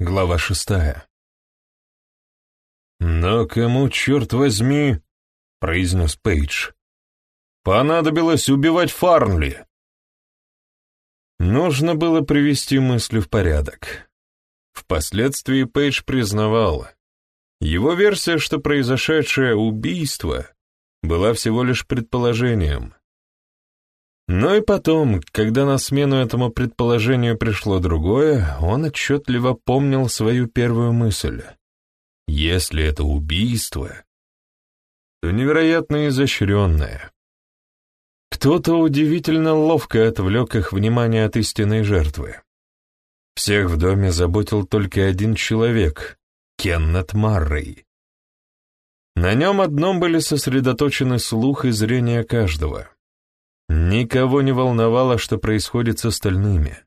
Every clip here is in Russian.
Глава шестая. «Но кому, черт возьми, — произнес Пейдж, — понадобилось убивать Фарнли?» Нужно было привести мысли в порядок. Впоследствии Пейдж признавал, его версия, что произошедшее убийство, была всего лишь предположением. Но и потом, когда на смену этому предположению пришло другое, он отчетливо помнил свою первую мысль. Если это убийство, то невероятно изощренное. Кто-то удивительно ловко отвлек их внимание от истинной жертвы. Всех в доме заботил только один человек — Кеннет Маррей. На нем одном были сосредоточены слух и зрение каждого. Никого не волновало, что происходит с остальными.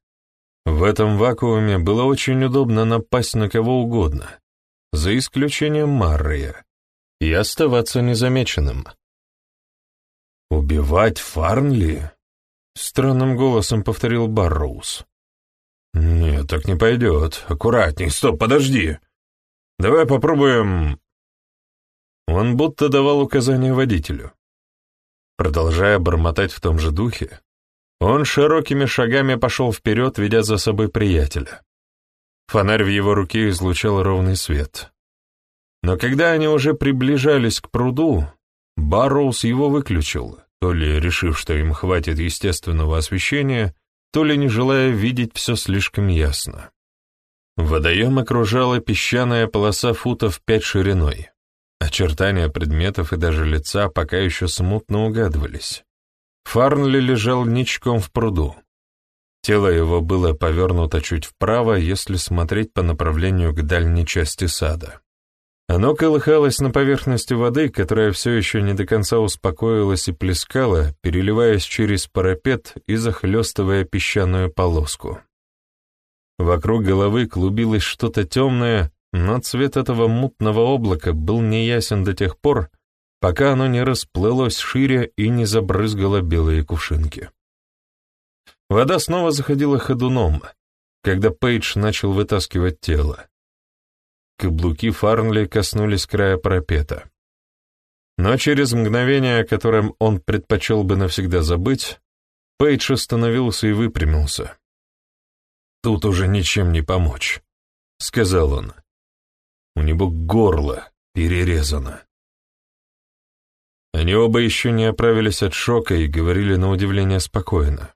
В этом вакууме было очень удобно напасть на кого угодно, за исключением Маррия, и оставаться незамеченным. «Убивать Фарнли?» — странным голосом повторил Барроуз. «Нет, так не пойдет. Аккуратней. Стоп, подожди. Давай попробуем...» Он будто давал указания водителю. Продолжая бормотать в том же духе, он широкими шагами пошел вперед, ведя за собой приятеля. Фонарь в его руке излучал ровный свет. Но когда они уже приближались к пруду, Барроуз его выключил, то ли решив, что им хватит естественного освещения, то ли не желая видеть все слишком ясно. Водоем окружала песчаная полоса футов пять шириной. Очертания предметов и даже лица пока еще смутно угадывались. Фарнли лежал ничком в пруду. Тело его было повернуто чуть вправо, если смотреть по направлению к дальней части сада. Оно колыхалось на поверхности воды, которая все еще не до конца успокоилась и плескала, переливаясь через парапет и захлестывая песчаную полоску. Вокруг головы клубилось что-то темное, но цвет этого мутного облака был неясен до тех пор, пока оно не расплылось шире и не забрызгало белые кувшинки. Вода снова заходила ходуном, когда Пейдж начал вытаскивать тело. Каблуки Фарнли коснулись края парапета. Но через мгновение, о котором он предпочел бы навсегда забыть, Пейдж остановился и выпрямился. «Тут уже ничем не помочь», — сказал он. У него горло перерезано. Они оба еще не оправились от шока и говорили на удивление спокойно.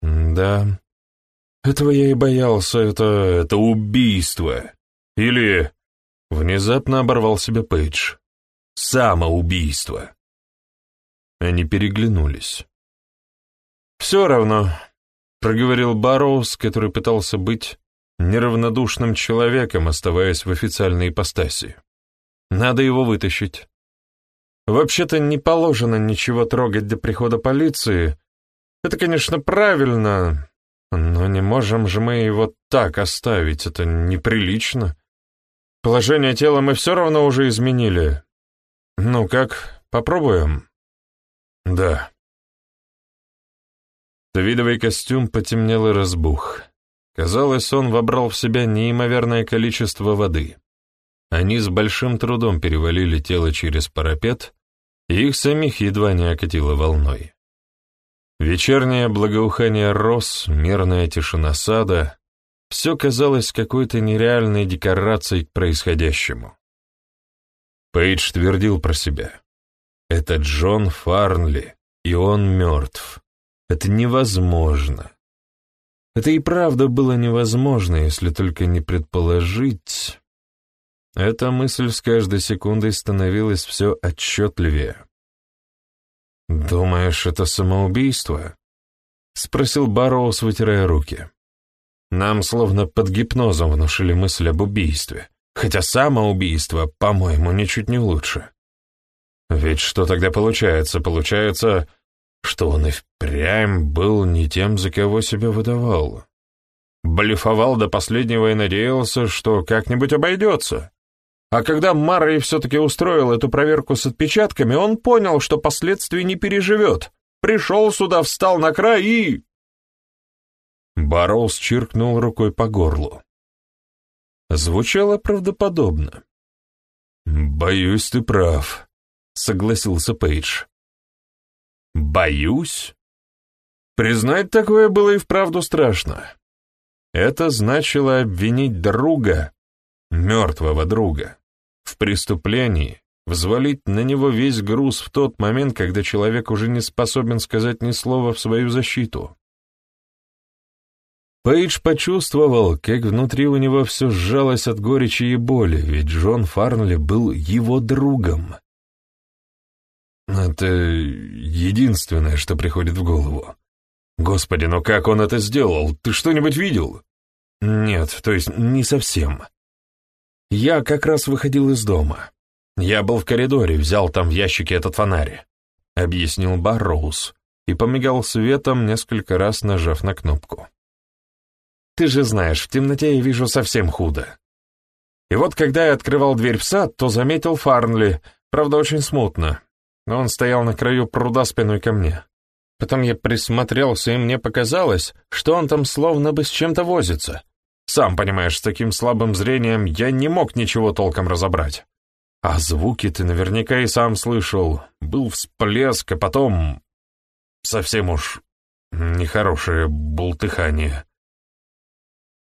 «Да, этого я и боялся, это... это убийство. Или...» Внезапно оборвал себя Пейдж. «Самоубийство». Они переглянулись. «Все равно», — проговорил Барроуз, который пытался быть неравнодушным человеком, оставаясь в официальной ипостаси. Надо его вытащить. Вообще-то не положено ничего трогать до прихода полиции. Это, конечно, правильно, но не можем же мы его так оставить, это неприлично. Положение тела мы все равно уже изменили. Ну как, попробуем? Да. Твидовый костюм потемнел и разбух. Казалось, он вобрал в себя неимоверное количество воды. Они с большим трудом перевалили тело через парапет, и их самих едва не окатило волной. Вечернее благоухание роз, мирная тишина сада — все казалось какой-то нереальной декорацией к происходящему. Пейдж твердил про себя. «Это Джон Фарнли, и он мертв. Это невозможно. Это и правда было невозможно, если только не предположить. Эта мысль с каждой секундой становилась все отчетливее. «Думаешь, это самоубийство?» — спросил Барроуз, вытирая руки. «Нам словно под гипнозом внушили мысль об убийстве, хотя самоубийство, по-моему, ничуть не лучше. Ведь что тогда получается? Получается, что он и впрямь был не тем, за кого себя выдавал. Блефовал до последнего и надеялся, что как-нибудь обойдется. А когда Маррей все-таки устроил эту проверку с отпечатками, он понял, что последствий не переживет. Пришел сюда, встал на край и... Барроуз чиркнул рукой по горлу. звучало правдоподобно. «Боюсь, ты прав», — согласился Пейдж. «Боюсь?» Признать такое было и вправду страшно. Это значило обвинить друга, мертвого друга, в преступлении, взвалить на него весь груз в тот момент, когда человек уже не способен сказать ни слова в свою защиту. Пейдж почувствовал, как внутри у него все сжалось от горечи и боли, ведь Джон Фарнли был его другом. Это единственное, что приходит в голову. Господи, ну как он это сделал? Ты что-нибудь видел? Нет, то есть не совсем. Я как раз выходил из дома. Я был в коридоре, взял там в ящике этот фонарь, объяснил Барроуз и помигал светом, несколько раз нажав на кнопку. Ты же знаешь, в темноте я вижу совсем худо. И вот когда я открывал дверь в сад, то заметил Фарнли, правда, очень смутно. Но он стоял на краю пруда спиной ко мне. Потом я присмотрелся, и мне показалось, что он там словно бы с чем-то возится. Сам понимаешь, с таким слабым зрением я не мог ничего толком разобрать. А звуки ты наверняка и сам слышал. Был всплеск, а потом... Совсем уж нехорошее бултыхание.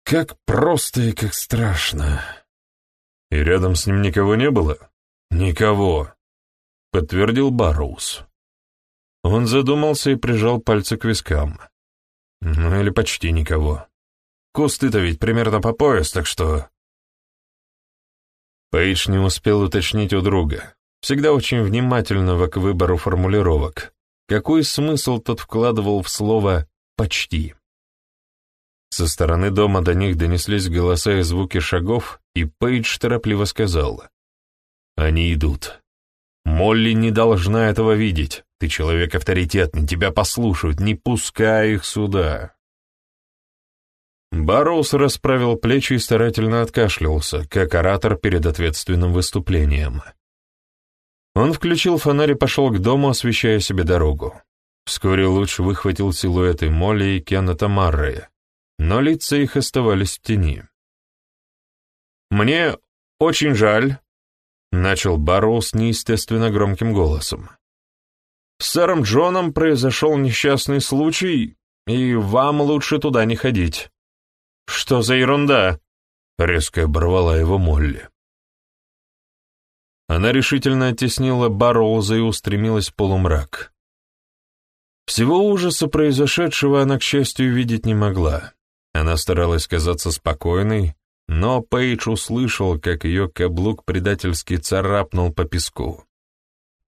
Как просто и как страшно. И рядом с ним никого не было? Никого, подтвердил Барроуз. Он задумался и прижал пальцы к вискам. Ну или почти никого. Кусты-то ведь примерно по пояс, так что... Пейдж не успел уточнить у друга. Всегда очень внимательного к выбору формулировок. Какой смысл тот вкладывал в слово «почти»? Со стороны дома до них донеслись голоса и звуки шагов, и Пейдж торопливо сказал. «Они идут. Молли не должна этого видеть. Ты человек авторитетный, тебя послушают, не пускай их сюда». Барроуз расправил плечи и старательно откашлялся, как оратор перед ответственным выступлением. Он включил фонарь и пошел к дому, освещая себе дорогу. Вскоре Луч выхватил силуэты Молли и Кеннета Маррея, но лица их оставались в тени. «Мне очень жаль», — начал Барроуз неестественно громким голосом. «С сэром Джоном произошел несчастный случай, и вам лучше туда не ходить. «Что за ерунда?» — резко оборвала его Молли. Она решительно оттеснила Барроуза и устремилась в полумрак. Всего ужаса произошедшего она, к счастью, видеть не могла. Она старалась казаться спокойной, но Пейдж услышал, как ее каблук предательски царапнул по песку.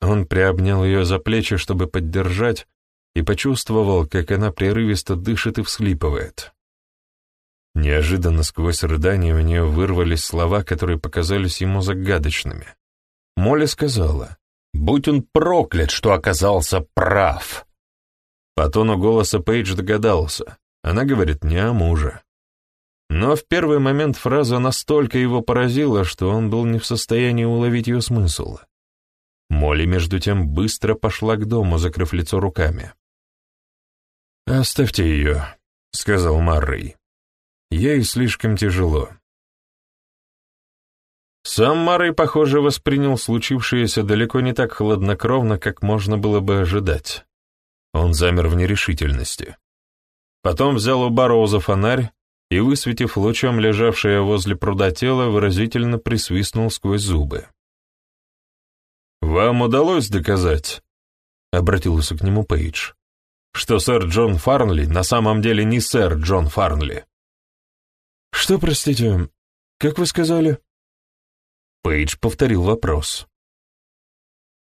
Он приобнял ее за плечи, чтобы поддержать, и почувствовал, как она прерывисто дышит и всхлипывает. Неожиданно сквозь рыдания у нее вырвались слова, которые показались ему загадочными. Молли сказала, «Будь он проклят, что оказался прав!» По тону голоса Пейдж догадался, она говорит не о муже. Но в первый момент фраза настолько его поразила, что он был не в состоянии уловить ее смысл. Молли, между тем, быстро пошла к дому, закрыв лицо руками. «Оставьте ее», — сказал Маррей. Ей слишком тяжело. Сам Марой, похоже, воспринял случившееся далеко не так хладнокровно, как можно было бы ожидать. Он замер в нерешительности. Потом взял у Барроуза фонарь и, высветив лучом лежавшее возле пруда тело, выразительно присвистнул сквозь зубы. «Вам удалось доказать?» — обратился к нему Пейдж. «Что сэр Джон Фарнли на самом деле не сэр Джон Фарнли?» «Что, простите, как вы сказали?» Пейдж повторил вопрос.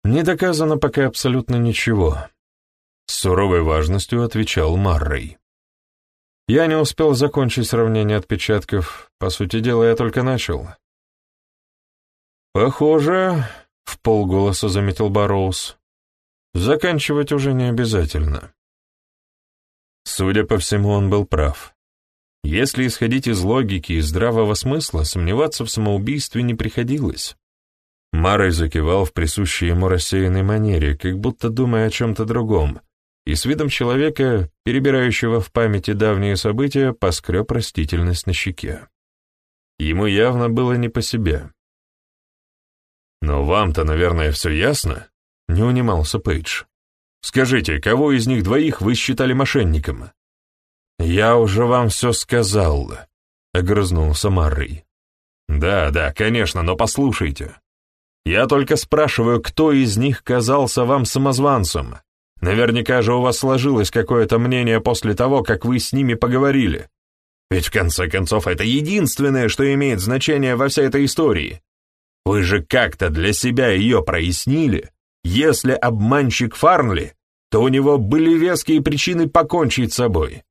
«Не доказано пока абсолютно ничего», — с суровой важностью отвечал Маррей. «Я не успел закончить сравнение отпечатков, по сути дела, я только начал». «Похоже», — в полголоса заметил Барроуз, — «заканчивать уже не обязательно». Судя по всему, он был прав. Если исходить из логики и здравого смысла, сомневаться в самоубийстве не приходилось. Марой закивал в присущей ему рассеянной манере, как будто думая о чем-то другом, и с видом человека, перебирающего в памяти давние события, поскреб растительность на щеке. Ему явно было не по себе. «Но вам-то, наверное, все ясно?» — не унимался Пейдж. «Скажите, кого из них двоих вы считали мошенником?» «Я уже вам все сказал», — огрызнулся Маррей. «Да, да, конечно, но послушайте. Я только спрашиваю, кто из них казался вам самозванцем. Наверняка же у вас сложилось какое-то мнение после того, как вы с ними поговорили. Ведь в конце концов это единственное, что имеет значение во всей этой истории. Вы же как-то для себя ее прояснили. Если обманщик Фарнли, то у него были веские причины покончить с собой.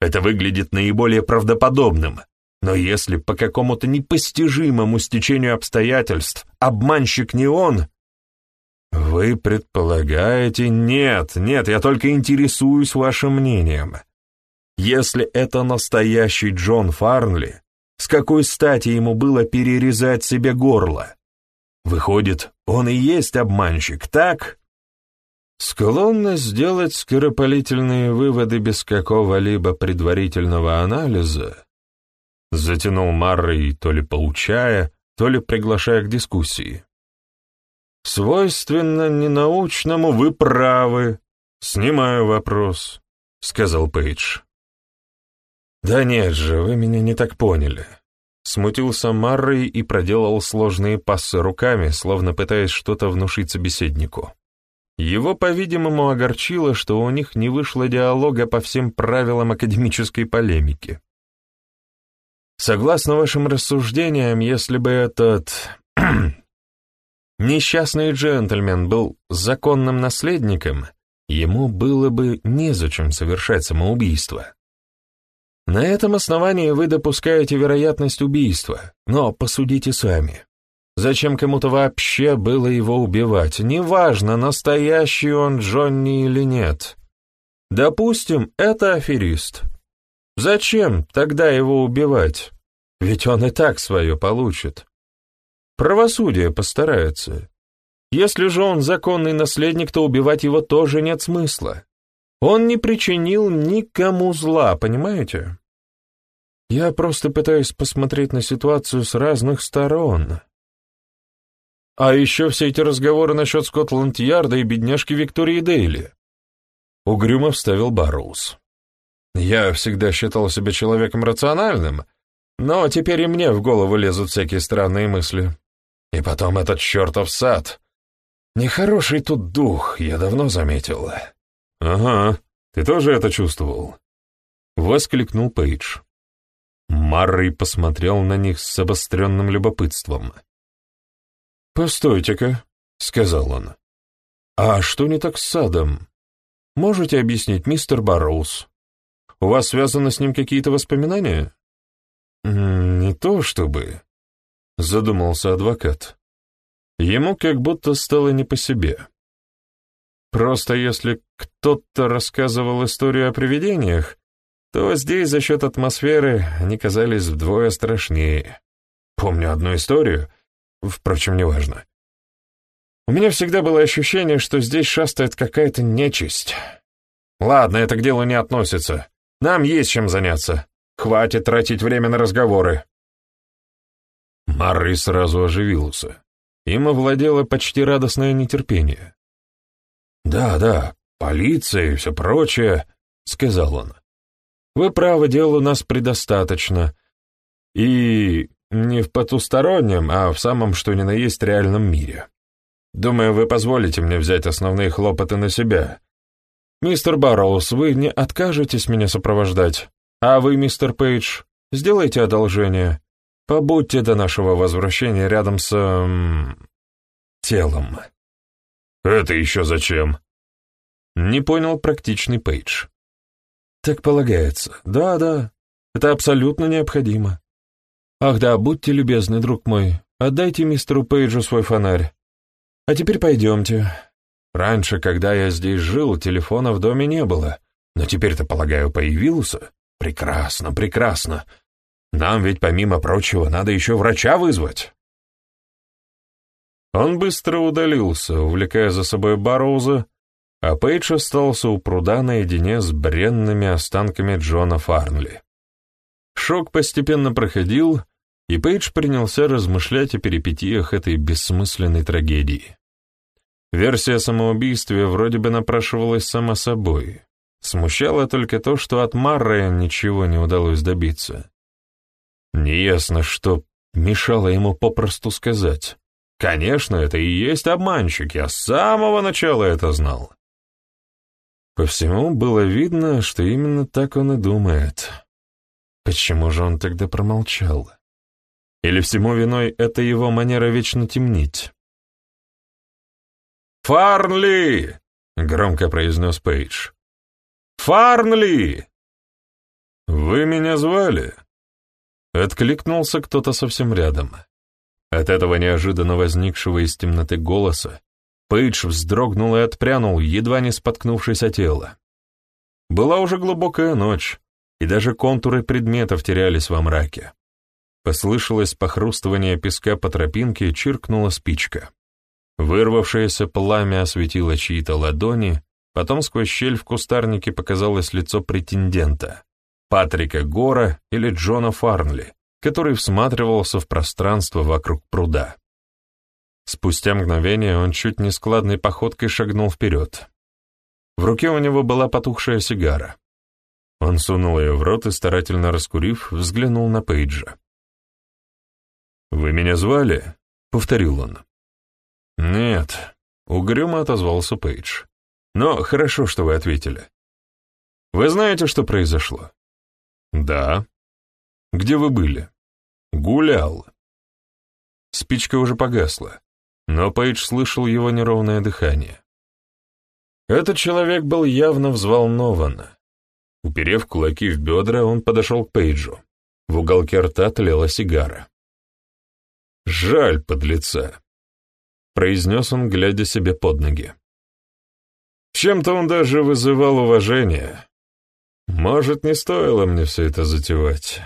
Это выглядит наиболее правдоподобным. Но если по какому-то непостижимому стечению обстоятельств обманщик не он... Вы предполагаете... Нет, нет, я только интересуюсь вашим мнением. Если это настоящий Джон Фарнли, с какой стати ему было перерезать себе горло? Выходит, он и есть обманщик, так? Склонность сделать скоропалительные выводы без какого-либо предварительного анализа Затянул Маррой, то ли поучая, то ли приглашая к дискуссии. «Свойственно ненаучному вы правы. Снимаю вопрос», — сказал Пейдж. «Да нет же, вы меня не так поняли». Смутился Маррой и проделал сложные пассы руками, словно пытаясь что-то внушить собеседнику. Его, по-видимому, огорчило, что у них не вышло диалога по всем правилам академической полемики. Согласно вашим рассуждениям, если бы этот несчастный джентльмен был законным наследником, ему было бы незачем совершать самоубийство. На этом основании вы допускаете вероятность убийства, но посудите сами. Зачем кому-то вообще было его убивать? Неважно, настоящий он Джонни или нет. Допустим, это аферист. Зачем тогда его убивать? Ведь он и так свое получит. Правосудие постарается. Если же он законный наследник, то убивать его тоже нет смысла. Он не причинил никому зла, понимаете? Я просто пытаюсь посмотреть на ситуацию с разных сторон. А еще все эти разговоры насчет Скотланд-Ярда и бедняжки Виктории Дейли. Угрюмо вставил Барроуз. Я всегда считал себя человеком рациональным, но теперь и мне в голову лезут всякие странные мысли. И потом этот чертов сад. Нехороший тут дух, я давно заметил. Ага, ты тоже это чувствовал? Воскликнул Пейдж. Маррой посмотрел на них с обостренным любопытством. «Постойте-ка», — сказал он. «А что не так с садом? Можете объяснить, мистер Барроуз?» У вас связаны с ним какие-то воспоминания? Не то чтобы, задумался адвокат. Ему как будто стало не по себе. Просто если кто-то рассказывал историю о привидениях, то здесь за счет атмосферы они казались вдвое страшнее. Помню одну историю, впрочем, неважно. У меня всегда было ощущение, что здесь шастает какая-то нечисть. Ладно, это к делу не относится. Нам есть чем заняться. Хватит тратить время на разговоры». Марри сразу оживился. Им овладело почти радостное нетерпение. «Да, да, полиция и все прочее», — сказал он. «Вы правы, дел у нас предостаточно. И не в потустороннем, а в самом что ни на есть реальном мире. Думаю, вы позволите мне взять основные хлопоты на себя, «Мистер Барроуз, вы не откажетесь меня сопровождать? А вы, мистер Пейдж, сделайте одолжение. Побудьте до нашего возвращения рядом с... Эм, телом». «Это еще зачем?» Не понял практичный Пейдж. «Так полагается. Да-да, это абсолютно необходимо. Ах да, будьте любезны, друг мой, отдайте мистеру Пейджу свой фонарь. А теперь пойдемте. Раньше, когда я здесь жил, телефона в доме не было, но теперь-то, полагаю, появился. Прекрасно, прекрасно. Нам ведь, помимо прочего, надо еще врача вызвать. Он быстро удалился, увлекая за собой Барроуза, а Пейдж остался у пруда наедине с бренными останками Джона Фарнли. Шок постепенно проходил, и Пейдж принялся размышлять о перипетиях этой бессмысленной трагедии. Версия самоубийства вроде бы напрашивалась сама собой. Смущало только то, что от Маррея ничего не удалось добиться. Неясно, что мешало ему попросту сказать. Конечно, это и есть обманщик, я с самого начала это знал. По всему было видно, что именно так он и думает. Почему же он тогда промолчал? Или всему виной это его манера вечно темнить? «Фарнли!» — громко произнес Пейдж. «Фарнли!» «Вы меня звали?» Откликнулся кто-то совсем рядом. От этого неожиданно возникшего из темноты голоса Пейдж вздрогнул и отпрянул, едва не споткнувшись о тело. Была уже глубокая ночь, и даже контуры предметов терялись во мраке. Послышалось похрустывание песка по тропинке, чиркнула спичка. Вырвавшееся пламя осветило чьи-то ладони, потом сквозь щель в кустарнике показалось лицо претендента — Патрика Гора или Джона Фарнли, который всматривался в пространство вокруг пруда. Спустя мгновение он чуть не складной походкой шагнул вперед. В руке у него была потухшая сигара. Он сунул ее в рот и, старательно раскурив, взглянул на Пейджа. «Вы меня звали?» — повторил он. «Нет», — угрюмо отозвался Пейдж. «Но хорошо, что вы ответили. Вы знаете, что произошло?» «Да». «Где вы были?» «Гулял». Спичка уже погасла но Пейдж слышал его неровное дыхание. Этот человек был явно взволнован. Уперев кулаки в бедра, он подошел к Пейджу. В уголке рта тлела сигара. «Жаль подлеца», — произнес он, глядя себе под ноги. Чем-то он даже вызывал уважение. Может, не стоило мне все это затевать.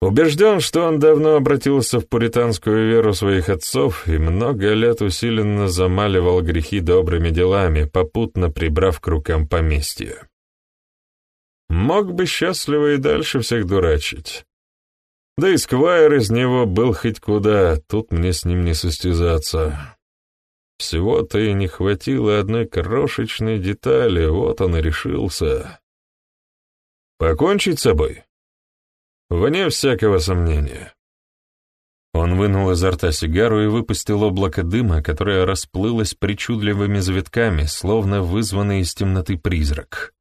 Убежден, что он давно обратился в пуританскую веру своих отцов и много лет усиленно замаливал грехи добрыми делами, попутно прибрав к рукам поместье. Мог бы счастливо и дальше всех дурачить. Да и сквайр из него был хоть куда, тут мне с ним не состязаться. Всего-то и не хватило одной крошечной детали, вот он и решился. Покончить с собой? Вне всякого сомнения. Он вынул изо рта сигару и выпустил облако дыма, которое расплылось причудливыми завитками, словно вызванный из темноты призрак.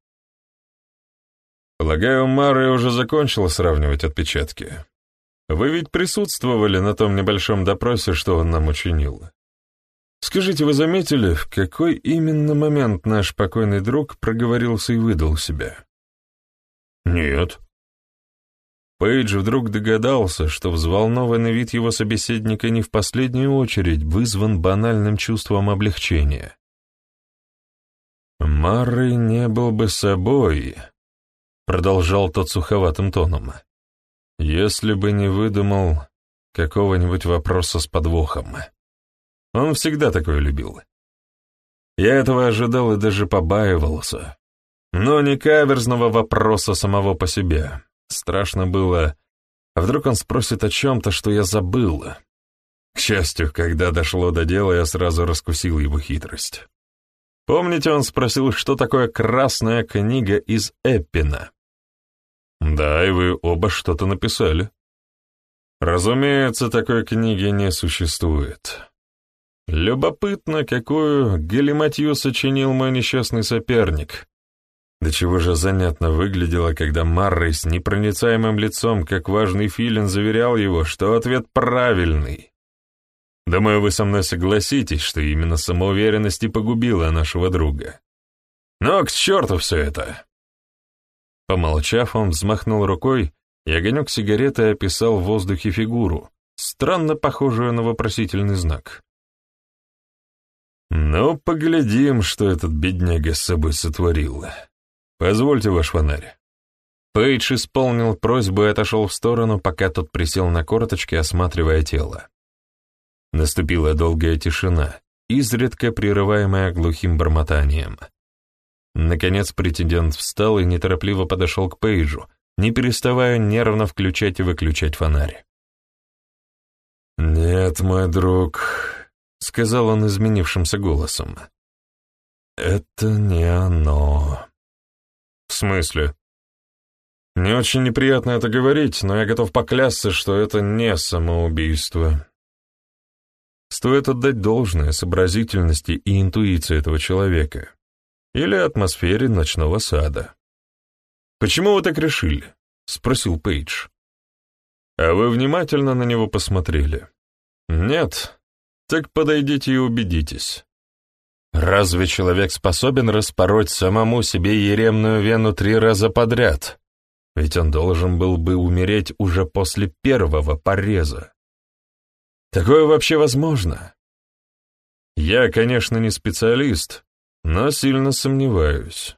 Полагаю, Мары уже закончила сравнивать отпечатки. Вы ведь присутствовали на том небольшом допросе, что он нам учинил. Скажите, вы заметили, в какой именно момент наш покойный друг проговорился и выдал себя? Нет. Пейдж вдруг догадался, что взволнованный вид его собеседника не в последнюю очередь вызван банальным чувством облегчения. «Маррой не был бы собой», — продолжал тот суховатым тоном, «если бы не выдумал какого-нибудь вопроса с подвохом. Он всегда такое любил. Я этого ожидал и даже побаивался, но не каверзного вопроса самого по себе». Страшно было, а вдруг он спросит о чем-то, что я забыл. К счастью, когда дошло до дела, я сразу раскусил его хитрость. Помните, он спросил, что такое красная книга из Эппина? Да, и вы оба что-то написали. Разумеется, такой книги не существует. Любопытно, какую галиматью сочинил мой несчастный соперник, до чего же занятно выглядело, когда Маррой с непроницаемым лицом, как важный филин, заверял его, что ответ правильный. Думаю, вы со мной согласитесь, что именно самоуверенность и погубила нашего друга. Но к черту все это! Помолчав, он взмахнул рукой, и огонек сигареты описал в воздухе фигуру, странно похожую на вопросительный знак. «Ну, поглядим, что этот бедняга с собой сотворил». «Позвольте ваш фонарь». Пейдж исполнил просьбу и отошел в сторону, пока тот присел на корточки, осматривая тело. Наступила долгая тишина, изредка прерываемая глухим бормотанием. Наконец претендент встал и неторопливо подошел к Пейджу, не переставая нервно включать и выключать фонарь. «Нет, мой друг», — сказал он изменившимся голосом. «Это не оно». «В смысле?» «Не очень неприятно это говорить, но я готов поклясться, что это не самоубийство». Стоит отдать должное сообразительности и интуиции этого человека. Или атмосфере ночного сада. «Почему вы так решили?» — спросил Пейдж. «А вы внимательно на него посмотрели?» «Нет? Так подойдите и убедитесь». Разве человек способен распороть самому себе еремную вену три раза подряд? Ведь он должен был бы умереть уже после первого пореза. Такое вообще возможно? Я, конечно, не специалист, но сильно сомневаюсь.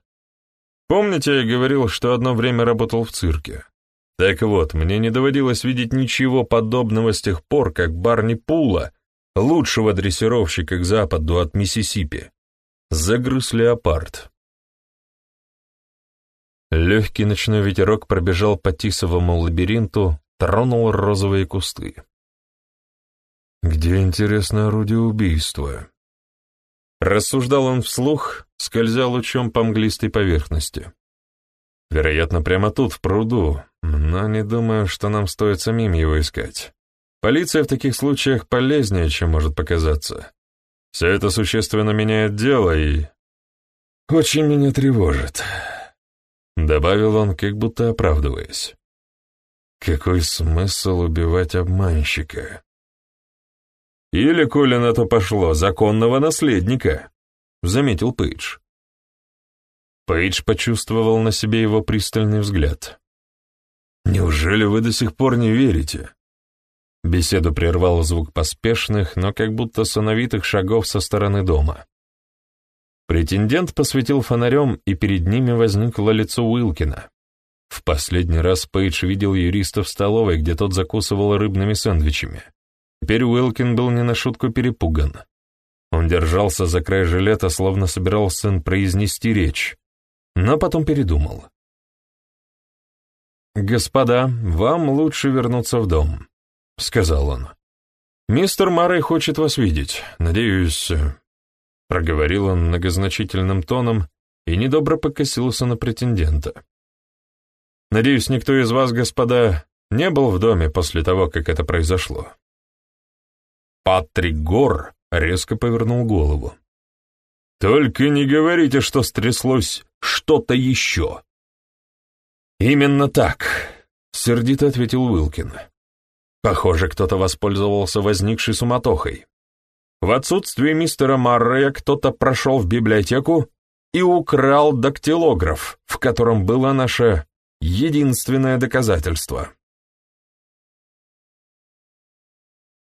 Помните, я говорил, что одно время работал в цирке? Так вот, мне не доводилось видеть ничего подобного с тех пор, как Барни Пула, лучшего дрессировщика к западу от Миссисипи, загрыз леопард. Легкий ночной ветерок пробежал по тисовому лабиринту, тронул розовые кусты. Где, интересно, орудие убийства? Рассуждал он вслух, скользя лучом по мглистой поверхности. Вероятно, прямо тут, в пруду, но не думаю, что нам стоит самим его искать. Полиция в таких случаях полезнее, чем может показаться. Все это существенно меняет дело и... Очень меня тревожит. Добавил он, как будто оправдываясь. Какой смысл убивать обманщика? Или, коли на то пошло, законного наследника, заметил Пейдж. Пейдж почувствовал на себе его пристальный взгляд. «Неужели вы до сих пор не верите?» Беседу прервал звук поспешных, но как будто сановитых шагов со стороны дома. Претендент посветил фонарем, и перед ними возникло лицо Уилкина. В последний раз Пейдж видел юриста в столовой, где тот закусывал рыбными сэндвичами. Теперь Уилкин был не на шутку перепуган. Он держался за край жилета, словно собирался произнести речь, но потом передумал. «Господа, вам лучше вернуться в дом», — сказал он. «Мистер Маррей хочет вас видеть. Надеюсь...» Проговорил он многозначительным тоном и недобро покосился на претендента. «Надеюсь, никто из вас, господа, не был в доме после того, как это произошло». Патрик Гор резко повернул голову. «Только не говорите, что стряслось что-то еще!» «Именно так», — сердито ответил Уилкин. «Похоже, кто-то воспользовался возникшей суматохой. В отсутствие мистера Маррея кто-то прошел в библиотеку и украл дактилограф, в котором было наше единственное доказательство».